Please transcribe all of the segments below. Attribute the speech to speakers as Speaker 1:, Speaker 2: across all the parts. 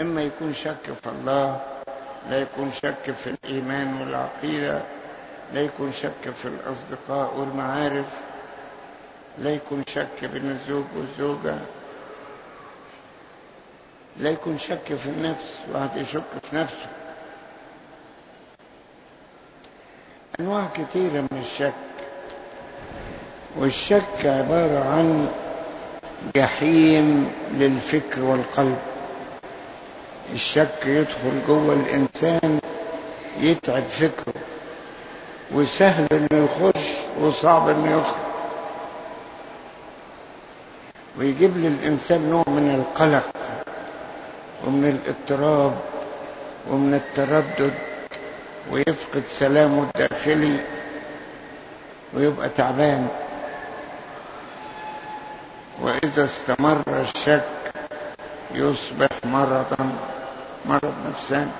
Speaker 1: إما يكون شك في الله لا يكون شك في الإيمان والعقيدة لا يكون شك في الأصدقاء والمعارف لا يكون شك بين الزوج والزوجة لا يكون شك في النفس واحد يشك في نفسه. أنواع كثيرة من الشك والشك عبارة عن جحيم للفكر والقلب. الشك يدخل جوه الإنسان يتعب فكره وسهل إنه يخش وصعب إنه يخرج ويجيب للإنسان نوع من القلق ومن الاضطراب ومن التردد ويفقد سلامه الداخلي ويبقى تعبان. وإذا استمر الشك يصبح مرضا. مرض نفساني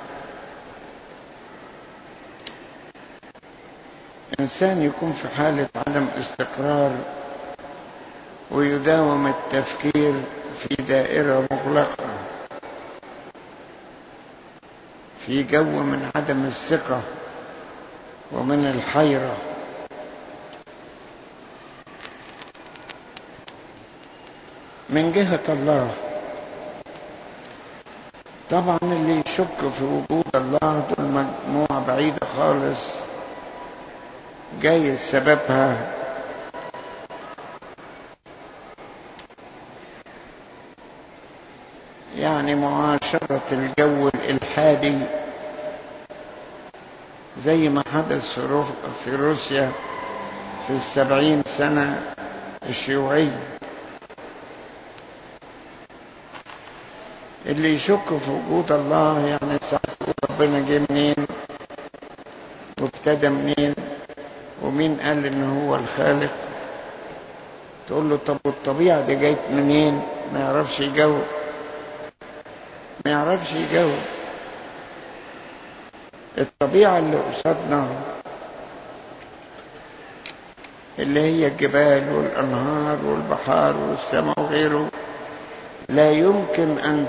Speaker 1: إنسان يكون في حالة عدم استقرار ويداوم التفكير في دائرة مغلقة في جو من عدم الثقة ومن الحيرة. من جهة الله طبعا اللي يشك في وجود الله دول مجموعة بعيدة خالص جاي سببها يعني معاشرة الجو الإلحادي زي ما حدث في روسيا في السبعين سنة الشيوعية. اللي يشك في وجود الله يعني ساعات ربنا جه منين؟ وابتدى منين؟ ومين قال إن هو الخالق؟ تقول له طب والطبيعة دي جايت منين؟ ما يعرفش يجاوب. ما يعرفش يجاوب. الطبيعة اللي قصادنا اللي هي الجبال والأنهار والبحار والسماء وغيره لا يمكن أن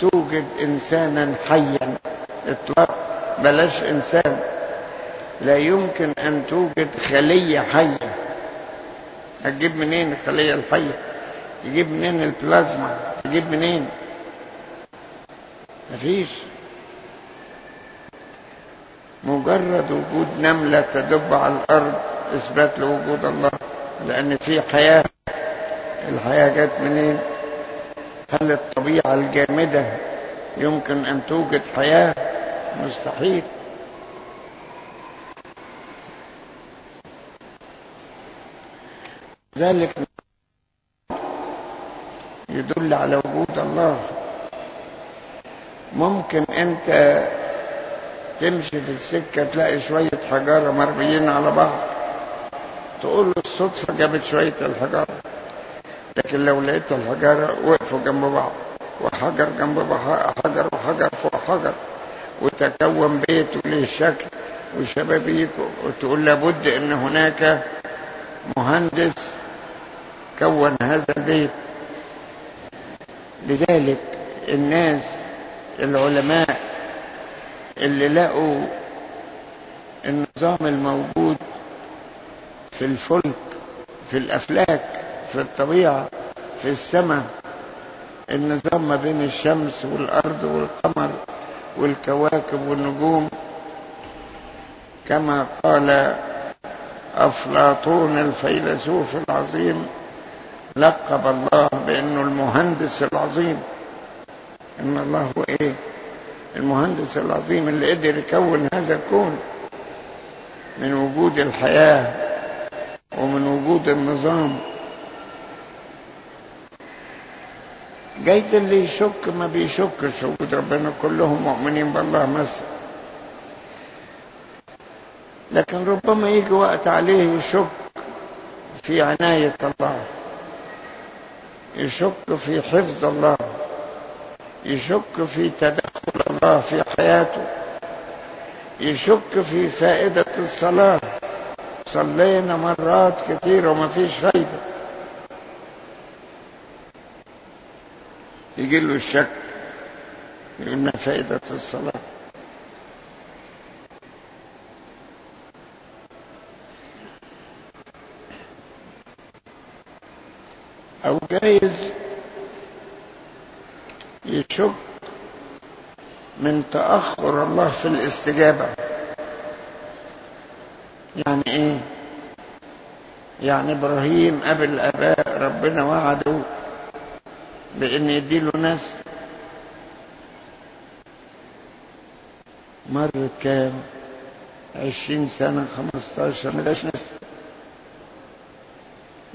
Speaker 1: توجد إنسانا حيا. اطلاق بلاش إنسان. لا يمكن أن توجد خلية حية. هتجيب منين الخلية الحية؟ تجيب منين البلازما؟ تجيب منين؟ مفيش. مجرد وجود نملة تدب على الأرض إثبات لوجود الله لأن في حياة. الحياة جت منين؟ هل الطبيعة الجامدة يمكن أن توجد حياة؟ مستحيل. ذلك يدل على وجود الله. ممكن أنت تمشي في السكة تلاقي شوية حجارة مرميين على بعض تقول له الصدفة جابت شوية الحجارة. لكن لو لقيت الحجارة وقفوا جنب بعض وحجر جنب حجر وحجر فوق حجر وتكون بيت وليه شكل وشبابيك وتقول لابد إن هناك مهندس كون هذا البيت. لذلك الناس العلماء اللي لقوا النظام الموجود في الفلك في الأفلاك في الطبيعة في السماء النظام ما بين الشمس والأرض والقمر والكواكب والنجوم كما قال أفلاطون الفيلسوف العظيم لقب الله بأنه المهندس العظيم. إن الله هو إيه؟ المهندس العظيم اللي قدر يكون هذا الكون من وجود الحياة ومن وجود النظام. جايز اللي يشك ما بيشكش وجود ربنا كلهم مؤمنين بالله مثلا لكن ربما يجي وقت عليه يشك في عناية الله يشك في حفظ الله يشك في تدخل الله في حياته يشك في فائدة الصلاة. صلينا مرات كثيرة وما فيش فايدة. يجي له الشك ما فائدة الصلاة. أو جايز يشك من تأخر الله في الاستجابة. يعني إيه؟ يعني إبراهيم أبي الأباء ربنا وعده بان يديله ناس. مرت كام؟ عشرين سنة خمستاشر ملاش ناس.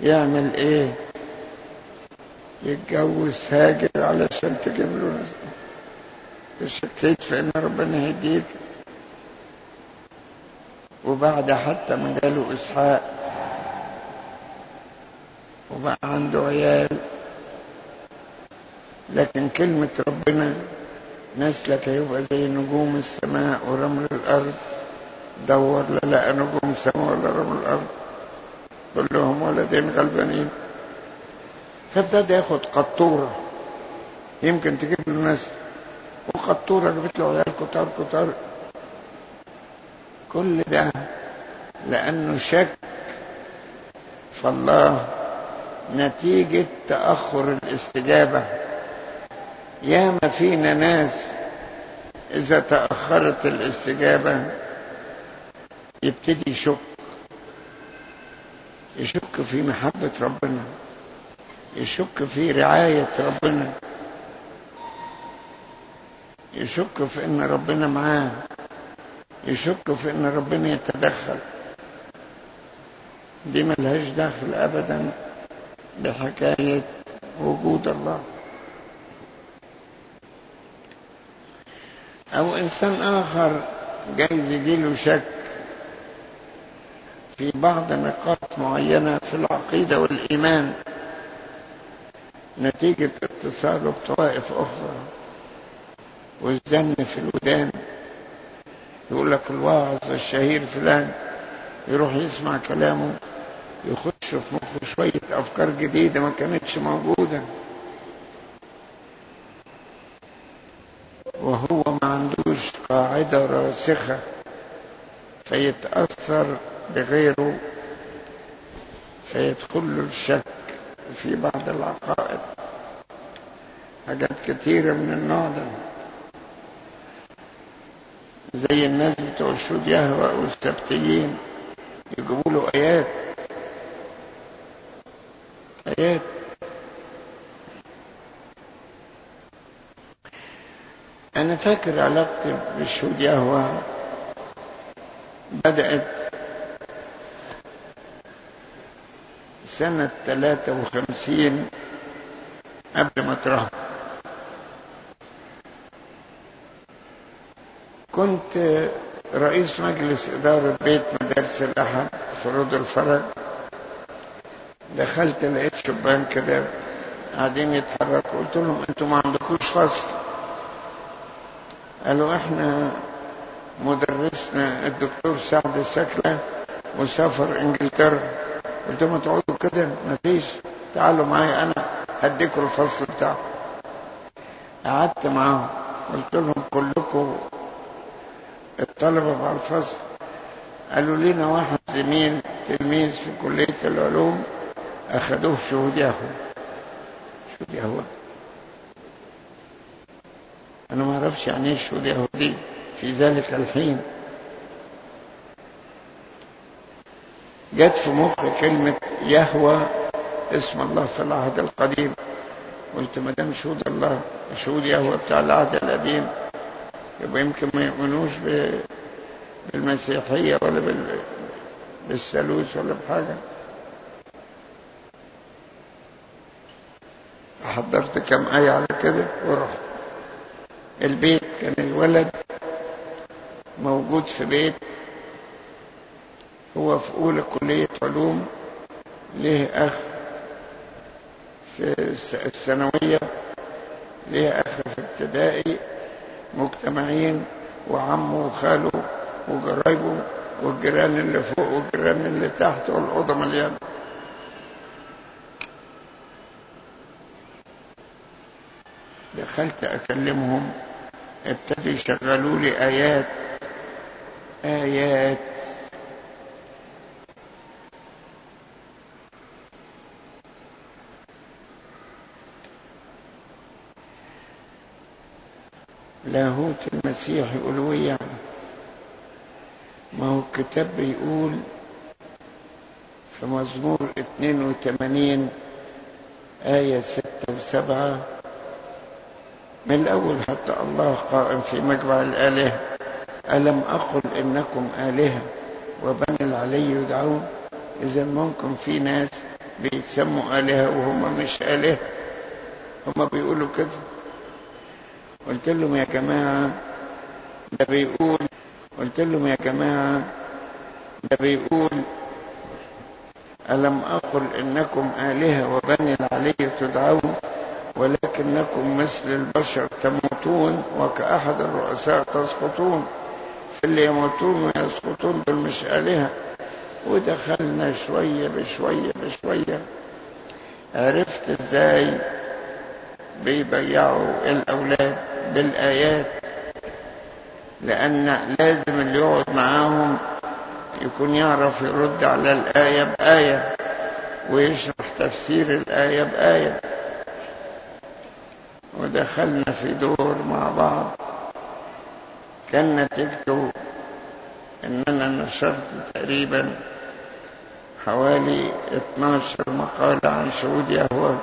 Speaker 1: يعمل إيه؟ يتجوز هاجر علشان تجيب له ناس. تشكيت في إن ربنا هيديك وبعد حتى ما جاله إسحاق وبقى عنده عيال. لكن كلمة ربنا نسلك هيبقى زي نجوم السماء ورمل الأرض. دور لا نجوم سماء ولا رمل الأرض. كلهم ولدين غلبانين. فابتدى ياخد قطورة. يمكن تجيب له نسل وقطورة جابت له عيال كتار كتار. كل ده لأنه شك فالله نتيجة تأخر الاستجابة. ياما فينا ناس إذا تأخرت الاستجابة يبتدي يشك. يشك في محبة ربنا. يشك في رعاية ربنا. يشك في إن ربنا معاه. يشك في إن ربنا يتدخل. دي ملهاش دخل ابدا بحكاية وجود الله. أو إنسان آخر جايز يجيله شك في بعض نقاط معينة في العقيدة والإيمان نتيجة اتصاله بطوائف أخرى والزن في الودان يقول لك الواعظ الشهير فلان يروح يسمع كلامه يخش في مخه شوية أفكار جديدة ما كانتش موجودة. وهو قاعدة راسخة فيتأثر بغيره فيدخل له الشك في بعض العقائد. حاجات كتيرة من النوع ده. زي الناس بتوع الشهود يهوى والسبتيين يجيبوا له آيات. آيات. أنا فاكر علاقتي بالشهود يهوى بدأت سنة 53 قبل ما اترهب كنت رئيس مجلس إدارة بيت مدارس الأحد في رود الفرج. دخلت لقيت شبان كده قاعدين يتحركوا. قلت لهم أنتوا ما عندكوش فصل. قالوا إحنا مدرسنا الدكتور سعد السكلة مسافر إنجلترا. قلت لهم تقعدوا كده؟ مفيش تعالوا معايا أنا هديكوا الفصل بتاعكم قعدت معاهم. قلت لهم كلكم الطلبة مع الفصل قالوا لنا واحد زميل تلميذ في كلية العلوم أخذوه شهود يهوى شهود يهوى أنا ما أعرفش يعني إيه شهود يهودي في ذلك الحين. جت في مخي كلمة يهوى اسم الله في العهد القديم. قلت ما دام شهود الله شهود يهوى بتاع العهد القديم يبقى يمكن ما يؤمنوش بالمسيحية ولا بال... بالثالوث ولا بحاجة. حضرت كم آية على كده ورحت. البيت كان الولد موجود في بيت هو في أولى كلية علوم ليه أخ في الثانوية ليه أخ في ابتدائي مجتمعين وعمه وخاله وجرايبه والجيران اللي فوق والجيران اللي تحت والأوضة مليانة. دخلت أكلمهم ابتدوا يشغلوا لي آيات آيات. لاهوت المسيح ألوية يعني؟ ما هو الكتاب بيقول في مزمور 82 آية 6 و7 من الأول حتى الله قائم في مجمع الآلهة. ألم أقل إنكم آلهة وبني العلي يدعون؟ إذا ممكن في ناس بيتسموا آلهة وهم مش آلهة. هم بيقولوا كده. قلت لهم يا جماعة ده بيقول قلت لهم يا جماعة ده بيقول ألم أقل إنكم آلهة وبني العلي تدعون؟ ولكنكم مثل البشر تموتون وكأحد الرؤساء تسقطون في اللي يموتون ويسقطون دول مش آلهة ودخلنا شوية بشوية بشوية. عرفت إزاي بيضيعوا الأولاد بالآيات؟ لأن لازم اللي يقعد معاهم يكون يعرف يرد على الآية بآية ويشرح تفسير الآية بآية. ودخلنا في دور مع بعض. كان نتيجته ان أنا نشرت تقريبا حوالي 12 مقالة عن شهود يهوه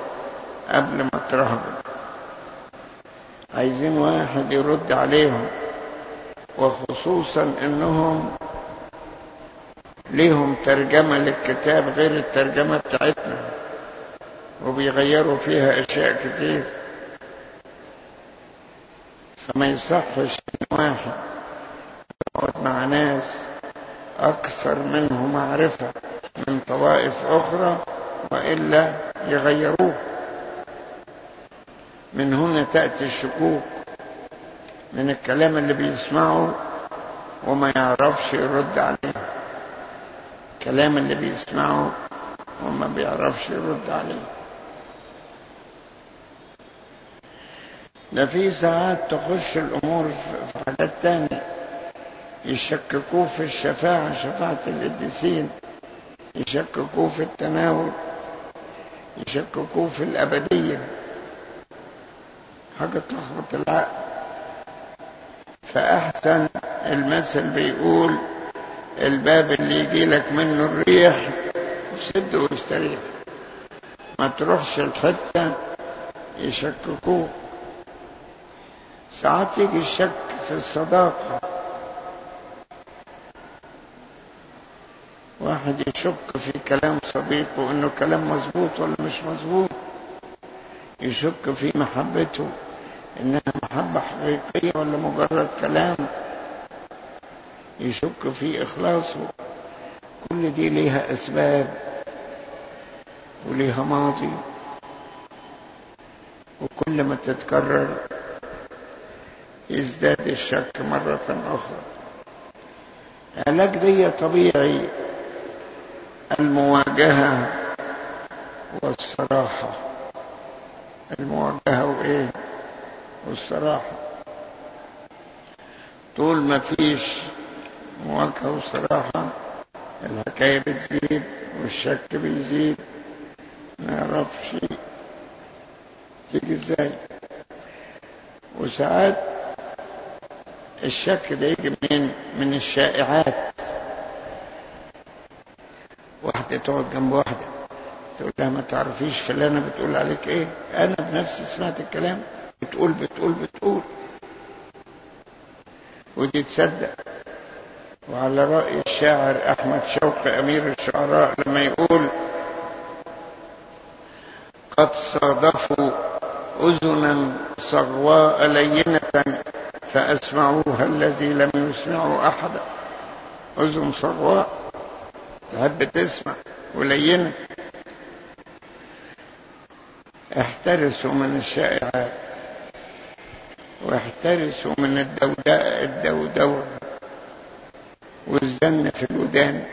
Speaker 1: قبل ما اترهبوا عايزين واحد يرد عليهم وخصوصا إنهم ليهم ترجمة للكتاب غير الترجمة بتاعتنا وبيغيروا فيها أشياء كتير. فما يصحش واحد. يقعد مع ناس أكثر منه معرفة من طوائف أخرى وإلا يغيروه. من هنا تأتي الشكوك من الكلام اللي بيسمعه وما يعرفش يرد عليه. الكلام اللي بيسمعه وما بيعرفش يرد عليه. ده في ساعات تخش الأمور في حاجات تانية. يشككوه في الشفاعة شفاعة القديسين. يشككوه في التناول. يشككوه في الأبدية. حاجة تلخبط العقل. فأحسن المثل بيقول الباب اللي يجي لك منه الريح سد واستريح ما تروحش الحتة يشككوه ساعات يجي الشك في الصداقة. واحد يشك في كلام صديقه إنه كلام مظبوط ولا مش مظبوط. يشك في محبته إنها محبة حقيقية ولا مجرد كلام. يشك في إخلاصه. كل دي ليها أسباب وليها ماضي. وكل ما تتكرر يزداد الشك مرة أخرى. علاج دي طبيعي المواجهة والصراحة. المواجهة وإيه؟ والصراحة. طول ما فيش مواجهة وصراحة الحكاية بتزيد والشك بيزيد. ما يعرفش تيجي إزاي. وساعات الشك ده يجي منين؟ من الشائعات. واحدة تقعد جنب واحدة تقول لها ما تعرفيش فلانة بتقول عليك إيه؟ أنا بنفسي سمعت الكلام بتقول بتقول بتقول. ودي تصدق. وعلى رأي الشاعر أحمد شوقي أمير الشعراء لما يقول قد صادفوا أذنا صغواء لينة فأسمعوها الذي لم يسمعه أحدا أذن صغواء تحب تسمع. ولينة احترسوا من الشائعات. واحترسوا من الدوداء الدودوة والزن في الودان.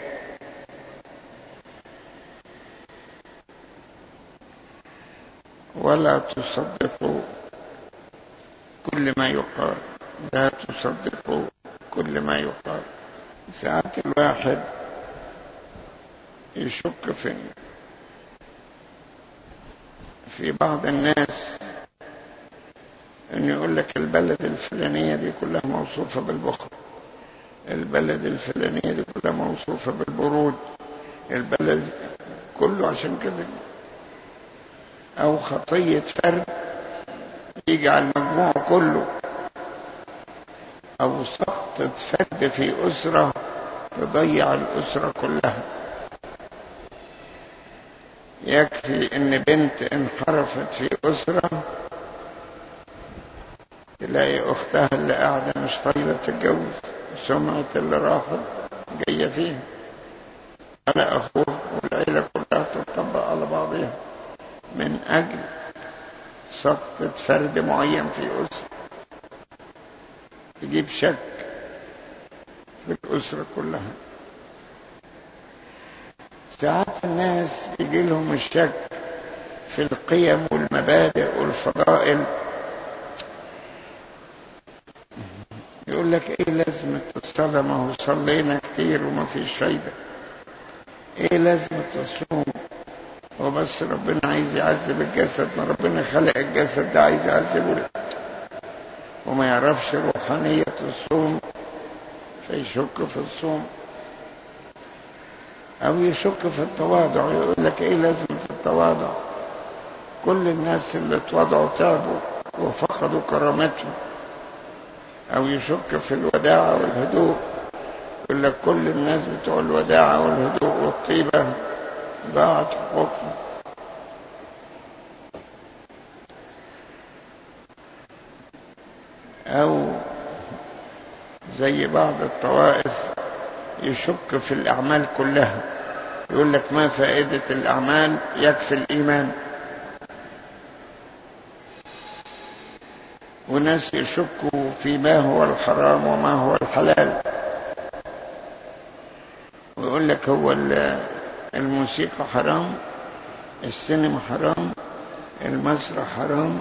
Speaker 1: ولا تصدقوا كل ما يقال. لا تصدقوا كل ما يقال. ساعات الواحد يشك في في بعض الناس إنه يقول لك البلد الفلانية دي كلها موصوفة بالبخل البلد الفلانية دي كلها موصوفة بالبرود البلد كله عشان كده. أو خطية فرد يجي على المجموع كله. أو سقطة فرد في أسرة تضيع الأسرة كلها. يكفي إن بنت انحرفت في أسرة تلاقي أختها اللي قاعدة مش طايلة تتجوز سمعة اللي راحت جاية فيها على اخوه والعيلة كلها تطبق على بعضها من أجل سقطة فرد معين في أسرة تجيب شك في الأسرة كلها. ساعات الناس يجي لهم الشك في القيم والمبادئ والفضائل. يقول لك إيه لازمة الصلاة ما هو صلينا كتير وما فيش فايدة. إيه لازمة الصوم هو بس ربنا عايز يعذب الجسد ما ربنا خلق الجسد ده عايز يعذبه. وما يعرفش روحانية الصوم فيشك في الصوم. أو يشك في التواضع يقول لك إيه لازمة التواضع؟ كل الناس اللي اتوضعوا تعبوا وفقدوا كرامتهم. أو يشك في الوداعة والهدوء يقول لك كل الناس بتوع الوداعة والهدوء والطيبة ضاعت حقوقهم أو زي بعض الطوائف يشك في الأعمال كلها. يقول لك ما فائدة الأعمال؟ يكفي الإيمان. وناس يشكوا في ما هو الحرام وما هو الحلال. ويقول لك هو الموسيقى حرام السينما حرام المسرح حرام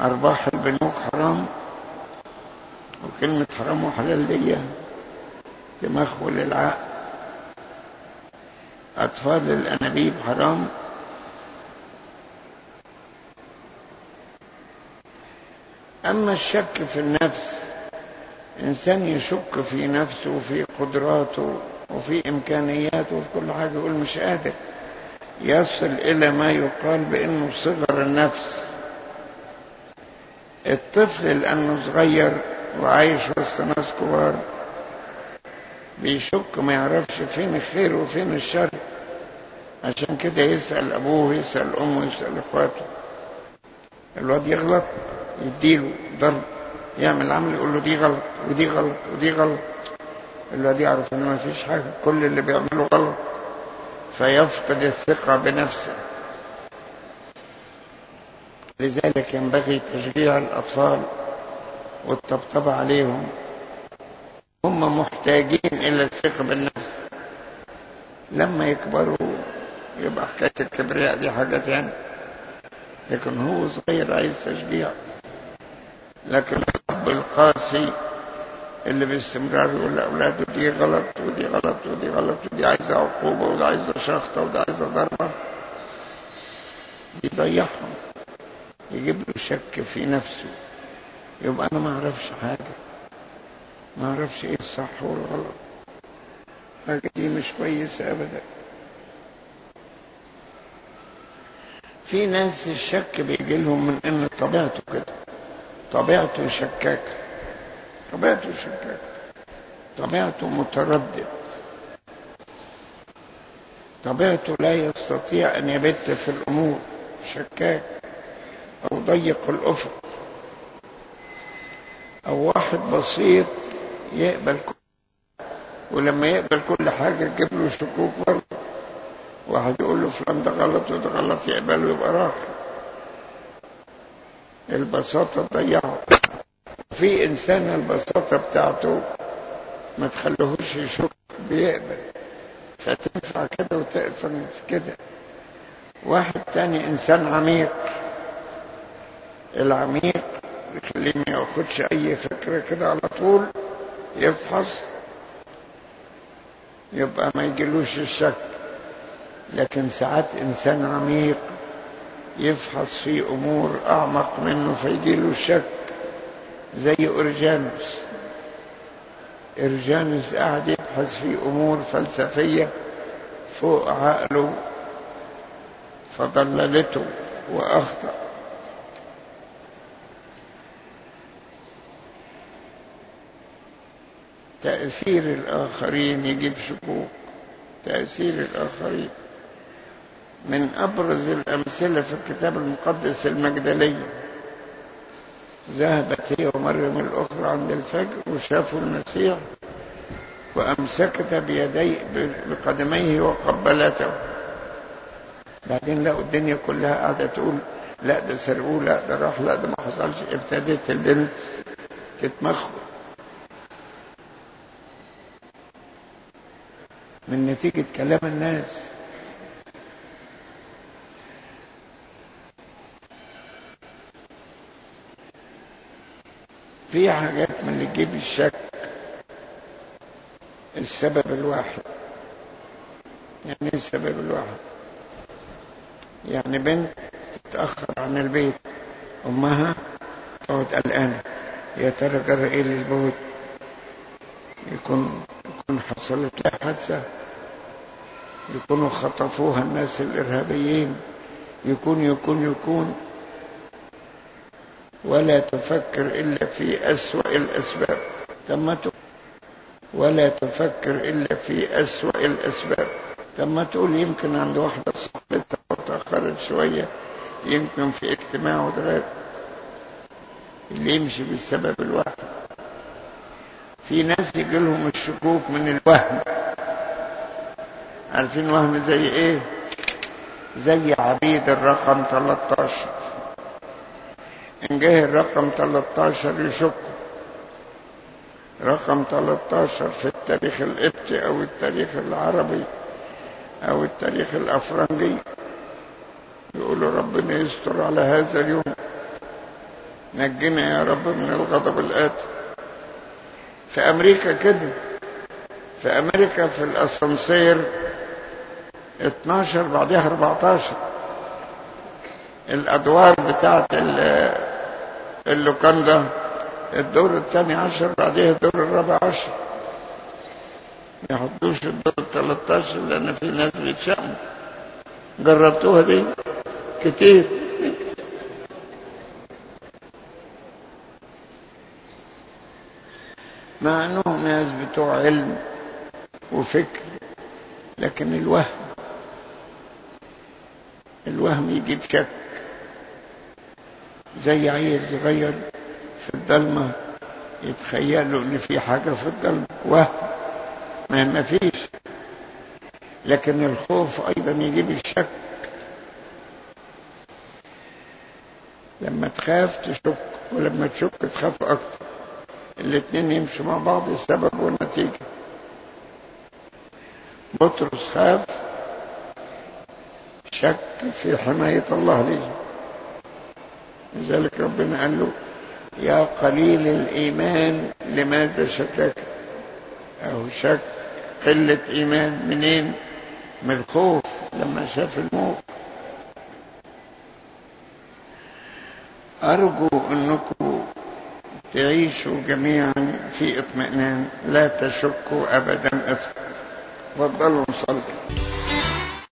Speaker 1: أرباح البنوك حرام. وكلمة حرام وحلال دي تمخول العقل أطفال الأنابيب حرام. أما الشك في النفس إنسان يشك في نفسه وفي قدراته وفي إمكانياته وفي كل حاجة يقول مش قادر. يصل إلى ما يقال بأنه صغر النفس. الطفل لأنه صغير وعايش وسط ناس كبار. بيشك ما يعرفش فين الخير وفين الشر. عشان كده يسأل أبوه يسأل أمه يسأل إخواته. الواد يغلط يديله ضرب. يعمل عمل يقول له دي غلط ودي غلط ودي غلط. الواد يعرف إن ما فيش حاجة. كل اللي بيعمله غلط. فيفقد الثقة بنفسه. لذلك ينبغي تشجيع الأطفال والطبطبة عليهم. هم محتاجين إلى الثقة بالنفس. لما يكبروا يبقى حكاية الكبرياء دي حاجة تانية. لكن هو صغير عايز تشجيع. لكن الأب القاسي اللي باستمرار يقول لأولاده دي غلط ودي غلط ودي غلط ودي عايزة عقوبة ودي عايزة شخطة ودي عايزة ضربة. يضيعهم. يجيب له شك في نفسه. يبقى أنا ما أعرفش حاجة. ما أعرفش إيه الصح والغلط. حاجة دي مش كويسة أبدا. في ناس الشك بيجي لهم من إن طبيعته كده. طبيعته شكاك. طبيعته شكاك. طبيعته متردد. طبيعته لا يستطيع أن يبت في الأمور. شكاك أو ضيق الأفق. أو واحد بسيط يقبل كل ولما يقبل كل حاجة تجيب له شكوك برضه. واحد يقول له فلان ده غلط وده غلط يقبله يبقى راح البساطة تضيعه في إنسان البساطة بتاعته ما تخليهوش يشك بيقبل. فتنفع كده وتقفل في كده. واحد تاني إنسان عميق. العميق يخليه ما ياخدش أي فكرة كده على طول يفحص يبقى ما يجيلوش الشك. لكن ساعات إنسان عميق يفحص في أمور أعمق منه فيجيله الشك زي أورجانوس. إرجانوس قاعد يبحث في أمور فلسفية فوق عقله فضللته وأخطأ. تأثير الآخرين يجيب شكوك. تأثير الآخرين. من أبرز الأمثلة في الكتاب المقدس المجدلية ذهبت هي ومريم الأخرى عند الفجر وشافوا المسيح وأمسكت بيدي بقدميه وقبلته. بعدين لقوا الدنيا كلها قاعدة تقول لا ده سرقوه لا ده راح لا ده ما حصلش. ابتدت البنت تتمخر من نتيجة كلام الناس. في حاجات من اللي تجيب الشك السبب الواحد. يعني إيه السبب الواحد؟ يعني بنت تتأخر عن البيت أمها تقعد قلقانة يا ترى جرى إيه للبوت؟ يكون حصلت لها حادثة يكونوا خطفوها الناس الإرهابيين. يكون يكون يكون. ولا تفكر إلا في أسوأ الأسباب. ثم ولا تفكر إلا في أسوأ الأسباب. ثم تقول يمكن عند واحدة صاحبتها وتأخرت شوية. يمكن في اجتماع وتغير. اللي يمشي بالسبب الواحد. في ناس يجي لهم الشكوك من الوهم. عارفين وهم زي إيه؟ زي عبيد الرقم 13 إن جه الرقم 13 يشك. رقم 13 في التاريخ القبطي أو التاريخ العربي أو التاريخ الأفرنجي. يقولوا ربنا يستر على هذا اليوم. نجنا يا رب من الغضب الآتي. في أمريكا كده. في أمريكا في الأسانسير 12 بعدها 14 الأدوار بتاعت اللوكاندا الدور الثاني عشر بعدها الدور الرابع عشر. ما يحطوش الدور الثلاثة لأن في ناس بيتشقوا جربتوها دي؟ كتير. مع انهم ناس بتوع علم وفكر لكن الوهم الوهم يجيب شك زي عيل صغير في الضلمة يتخيلوا إن في حاجة في الضلمة وهم ما ما فيش. لكن الخوف أيضا يجيب الشك لما تخاف تشك ولما تشك تخاف أكتر. الاثنين يمشوا مع بعض السبب والنتيجة بطرس خاف شك في حماية الله ليه. لذلك ربنا قال له يا قليل الإيمان لماذا شكك؟ أو شك قلة إيمان منين؟ من الخوف لما شاف الموت. أرجو أنكم تعيشوا جميعا في اطمئنان. لا تشكوا أبدا. تفضلوا نصلي